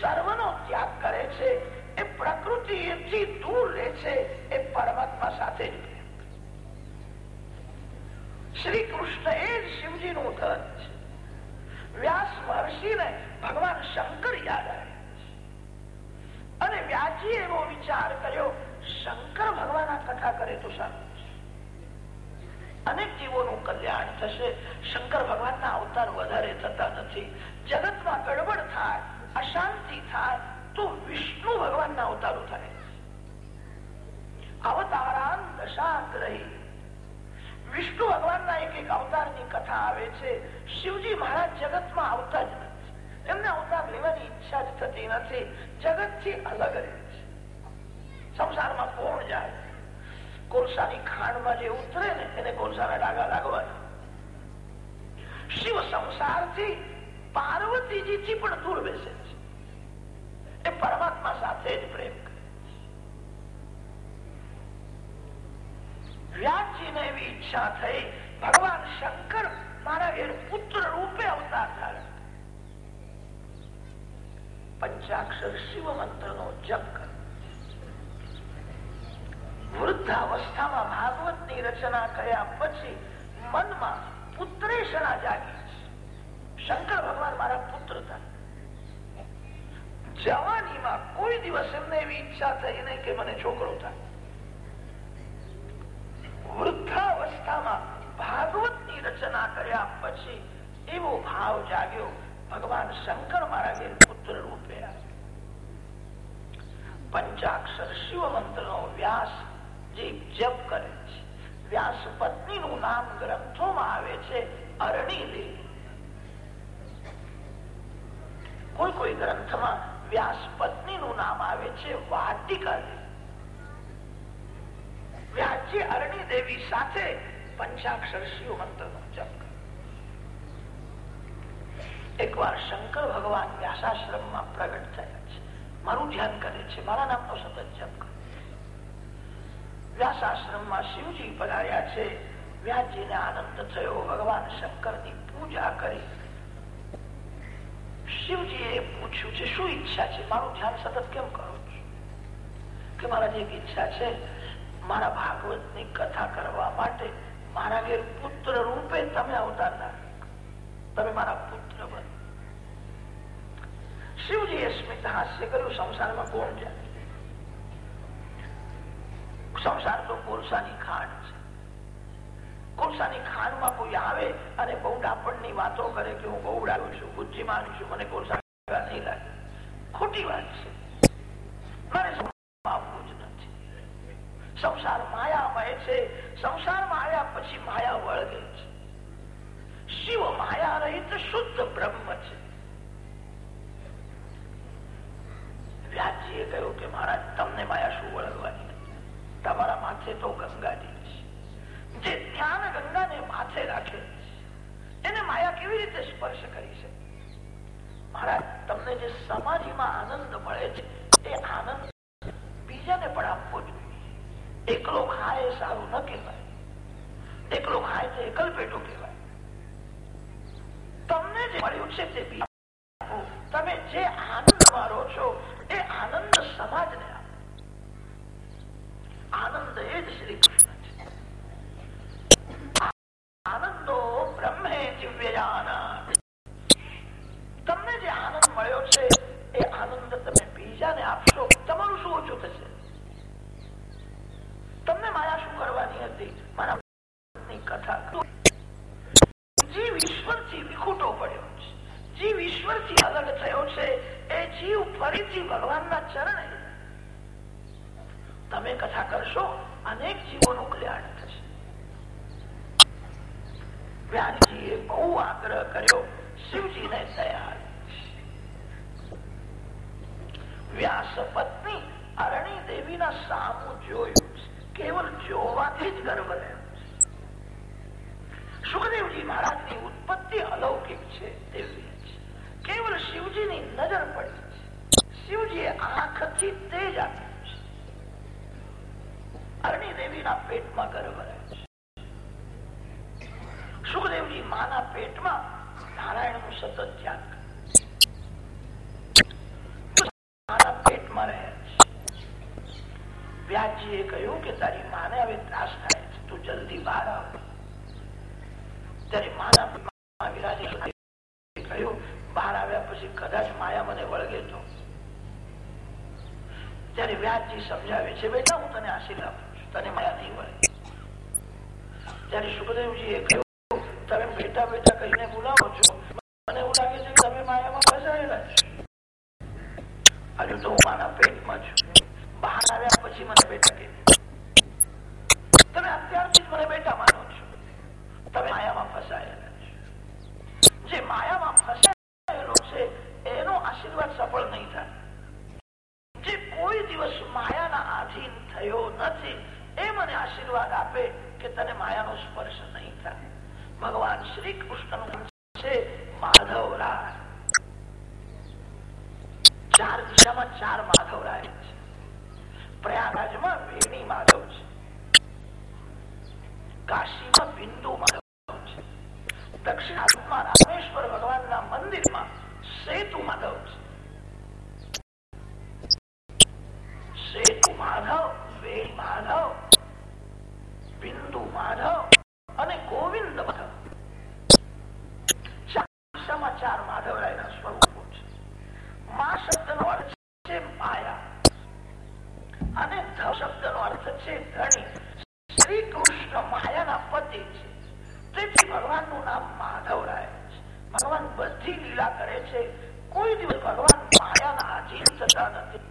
સર્વનો ત્યાગ કરે છે. એ પ્રકૃતિથી દૂર રહે છે. એ પરમાત્મા સાથે જ શ્રી કૃષ્ણ એ જ શિવજી નું ધન છે વ્યાસ મહર્ષિ ને ભગવાન શંકર યાદ આવે અને વ્યાસજી એવો વિચાર કર્યો, શંકર ભગવાન કથા કરે તો સારું અનેક જીવોનું કલ્યાણ થશે. શંકર ભગવાનના અવતાર વધારે થતા નથી. જગતમાં ગડબડ થાય, અશાંતિ થાય, તો વિષ્ણુ ભગવાનના અવતારો થાય અવતારાન દશાગ્રહી ભગવાનના એક એક અવતારની કથા આવે છે. શિવજી મહારાજ જગતમાં આવતા જ નથી. એમને અવતાર લેવાની ઈચ્છા જ થતી નથી. જગતથી અલગ રહે છે. સંસારમાં કોણ જાય? કોલસાની ખાંડમાં જે ઉતરે ને, એને કોલસાના ડાગા લાગવાના. શિવ સંસારથી પાર્વતીજીથી પણ દૂર બેસે છે. એ પરમાત્મા સાથે જ પ્રેમ કરે વ્યાસજીને એવી ઈચ્છા થઈ, ભગવાન શંકર મારા ઘેર પુત્ર રૂપે અવતાર ધારણ પંચાક્ષર શિવ મંત્ર નો જપ કર. વૃદ્ધાવસ્થામાં ભાગવતની રચના કર્યા પછી મનમાં પુત્રેષણા જાગી શંકર ભગવાન મારા પુત્ર થાય જવાનીમાં કોઈ દિવસ એમને એવી ઈચ્છા થઈ નહીં કે મને છોકરો થાય વૃદ્ધાવસ્થામાં ભાગવતની રચના કર્યા પછી એવો ભાવ જાગ્યો, ભગવાન શંકર મારા પુત્ર રૂપે. પંચાક્ષર શિવ મંત્ર નો વ્યાસ જે જપ કરે છે. વ્યાસ પત્ની નું નામ ગ્રંથોમાં આવે છે, અરણી દેવી. કોઈ કોઈ ગ્રંથમાં વ્યાસ પત્ની નું નામ આવે છે, વાટિકા દેવી. વ્યાસજી અરણી દેવી સાથે પંચાક્ષર શિવ મંત્ર નો જપ એકવાર શંકર ભગવાન વ્યાસાશ્રમમાં પ્રગટ થયા છે. મારું ધ્યાન કરે છે. મારા નામનો સતત જપ કરે. વ્યાસાશ્રમમાં શિવજી પધાર્યા છે. વ્યાસજીને આનંદ થયો. ભગવાન શંકરની પૂજા કરી. શિવજીએ પૂછ્યું છે, શું ઈચ્છા છે? મારું ધ્યાન સતત કેમ કરો છો? કે મારા એક ઈચ્છા છે મારા ભાગવતની કથા કરવા માટે મારા ઘેર પુત્ર રૂપે તમે અવતાર તમે મારા પુત્ર બનો. શિવજીએ સ્મિત હાસ્ય કર્યું સંસારમાં કોણ જાય. સંસાર તો કોલસાની ખાંડ છે. કોલસાની ખાંડમાં કોઈ આવે અને બહુ ડાપણની વાતો કરે કે હું બહુ ડાળું છું, બુદ્ધિમાન છું, મને કોલસા નહીં લાગે. ખોટી વાત છે. મારે સંસાર માયામય છે. સંસારમાં આવ્યા પછી માયા વળગે છે. શિવ માયા રહિત શુદ્ધ બ્રહ્મ છે. વ્યાસજીએ કહ્યું કે મહારાજ, તમને માયા શું વળગવાની? તમારા માથે તો ગંગાજી છે. જે ધ્યાન ગંગાને માથે રાખે એને માયા કેવી રીતે સ્પર્શ કરી છે મહારાજ, તમને જે સમાધિમાં આનંદ મળે છે, એ આનંદ બીજાને પણ એકલો ખાય સારું ન કહેવાય. એકલો ખાય તો એકલ પેટું કહેવાય. તમને જે મળ્યું છે તે તમે જે આનંદ ઈશ્વરથી અલગ થયો છે, એ જીવ ફરીથી ભગવાનના ચરણે તમે કથા કરશો, અનેક જીવોનું કલ્યાણ થશે. વ્યાસજીએ બહુ આગ્રહ કર્યો, શિવજીને તૈયાર વ્યાસ પત્ની અરણી દેવીના સામું જોયું કેવલ જોવાથી જ ગર્વ આંખથી તેજ આપે અરણી દેવીના પેટમાં ગર્ભ રહે સુખદેવજી માના પેટમાં નારાયણનું સતત ધ્યાન માના પેટમાં રહે છે. વ્યાસજીએ કહ્યું કે તારી માને હવે ત્રાસ થાય છે તું જલ્દી બહાર આવ ત્યારે માના વિરાજે કહ્યું બહાર આવ્યા પછી કદાચ માયા મને વળગે તો ત્યારે વ્યાસજી સમજાવે છે. બેટા હું તને આશીર્વાદ આપું તને માયા નહીં વળે. ત્યારે એ કહ્યું છે ધણી શ્રી કૃષ્ણ માયાના પતિ છે તેથી ભગવાનનું નામ માધવરાય છે ભગવાન બધી લીલા કરે છે કોઈ દિવસ ભગવાન માયાના આધીન થતા નથી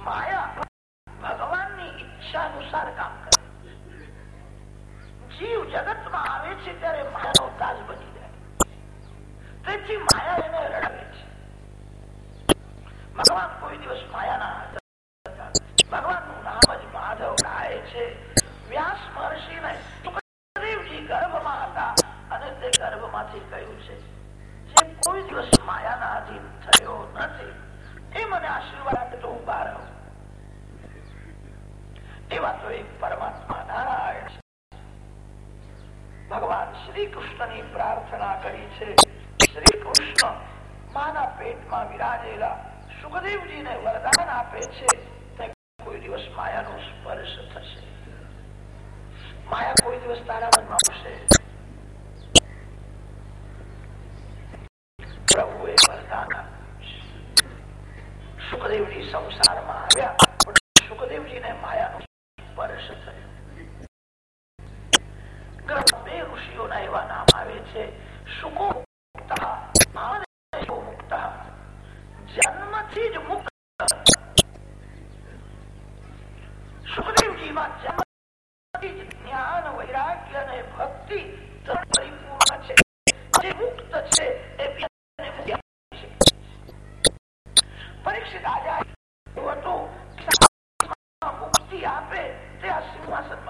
માયા ભગવાનની ઈચ્છા અનુસાર કામ કરે જીવ જગતમાં આવે છે ત્યારે માયાનો તાજ બની જાય તેથી માયા એને રડવે છે ભગવાન કોઈ દિવસ માયા શ્રી કૃષ્ણની પ્રાર્થના કરી છે. શ્રી કૃષ્ણ માના પેટમાં વિરાજેલા સુખદેવજીને વરદાન આપે છે. કોઈ દિવસ માયા નો સ્પર્શ થશે. માયા કોઈ દિવસ તારા મનમાં આવશે. wasn't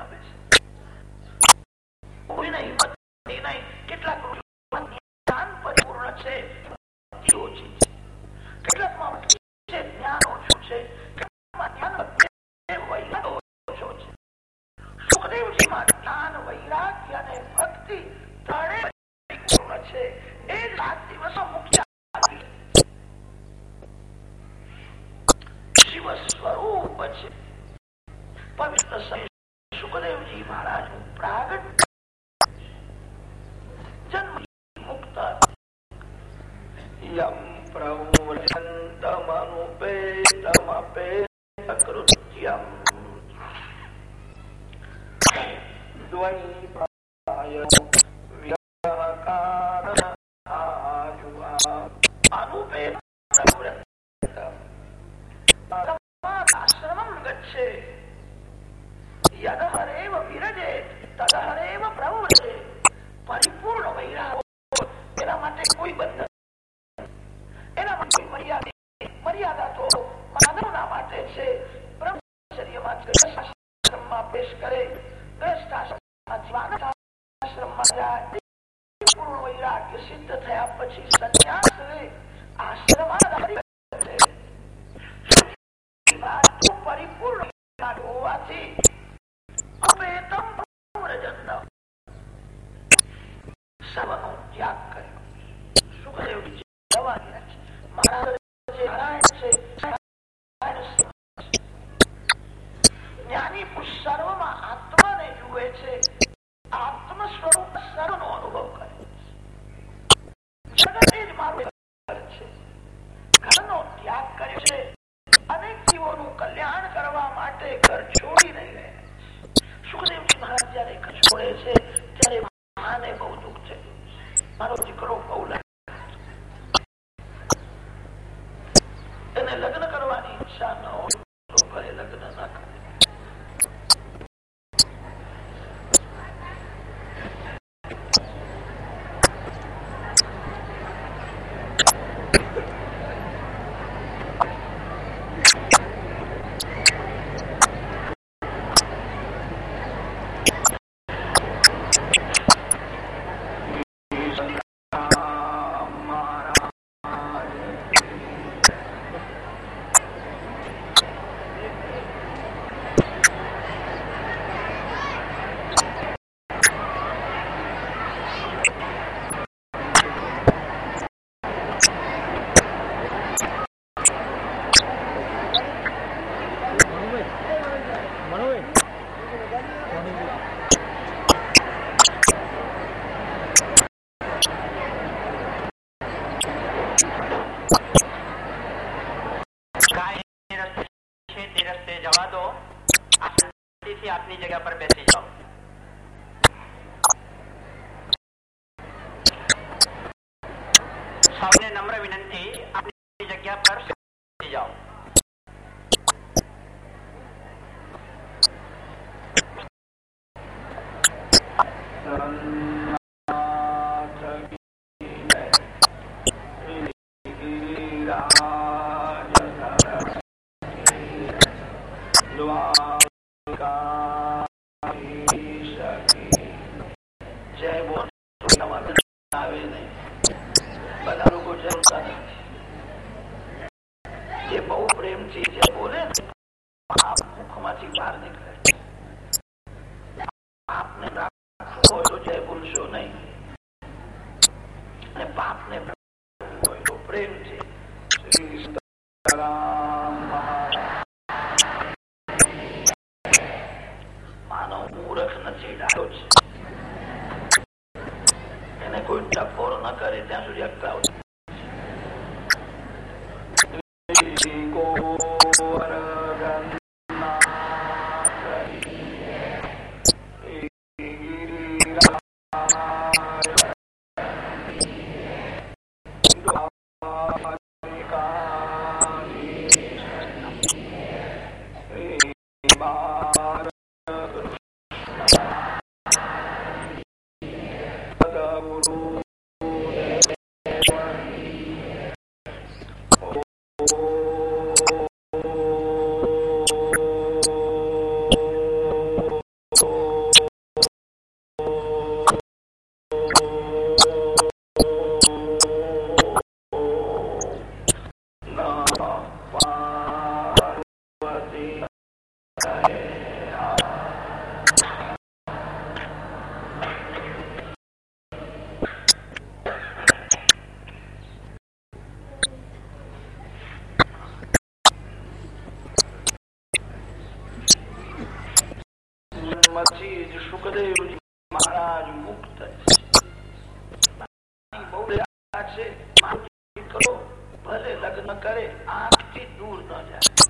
આપની જગ્યા પર બેસી પાપથી દૂર ન જાય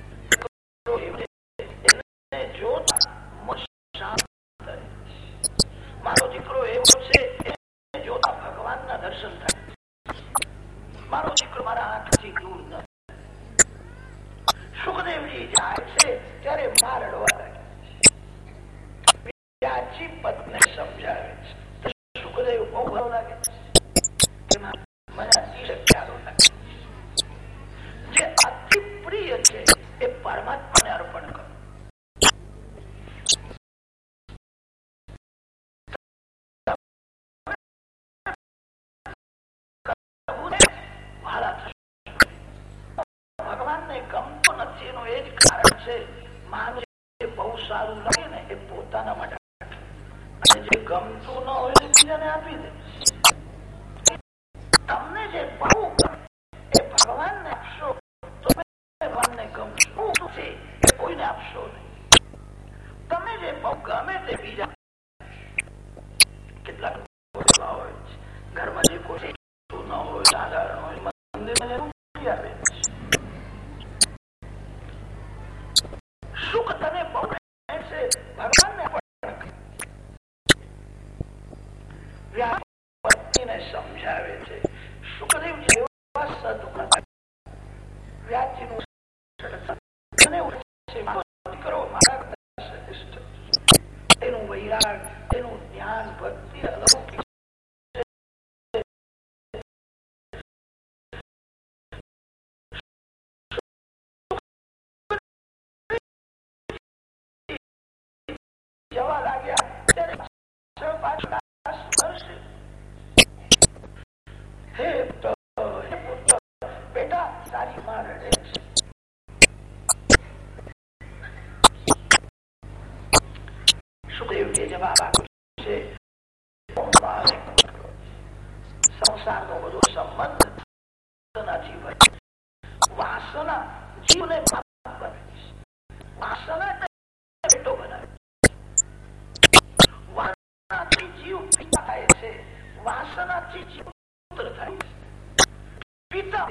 માં બાકી છે સંસારનો બધો સંબંધ વાસનાથી બને વાસના જીવને પાપ બનાવી જીવ થાય છે વાસનાથી જીવ પુત્ર થાય છે પિતા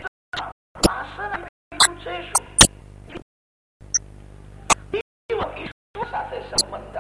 સાથે સંબંધ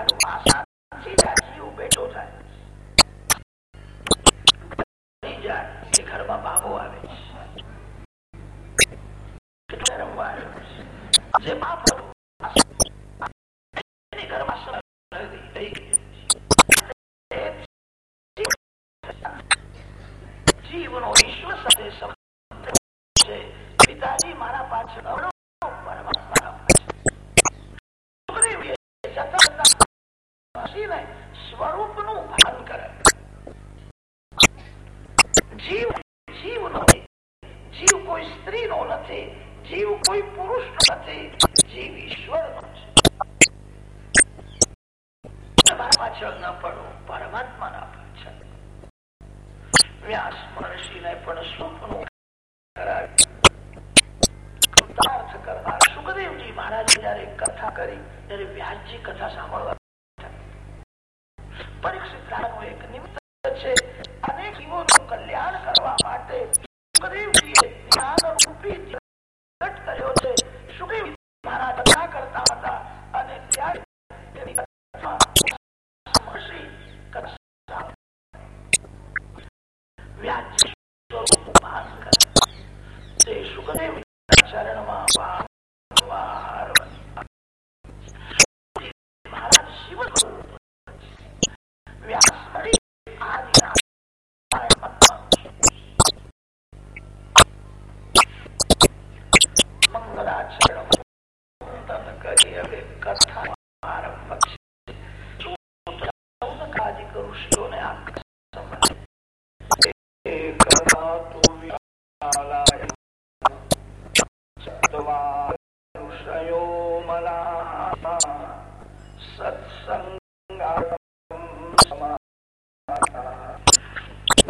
અને બેઠો થાય ઘરમાં બાબો આવે છે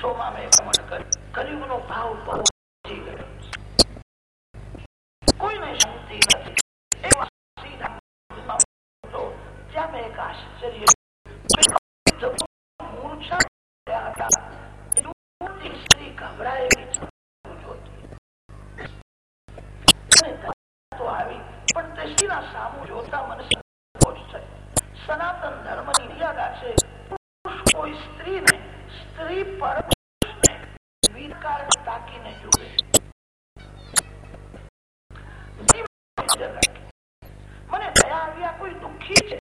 વર્ષોમાં મેં ગમન કર્યું. ભાવ પહોંચી ગયો કોઈને શાંતિ નથી. એવા સીધા જ્યાં આશ્ચર્ય huge